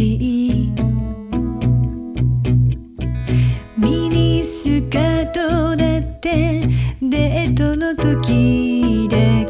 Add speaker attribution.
Speaker 1: しい。ミニスカートだってデートの時だけ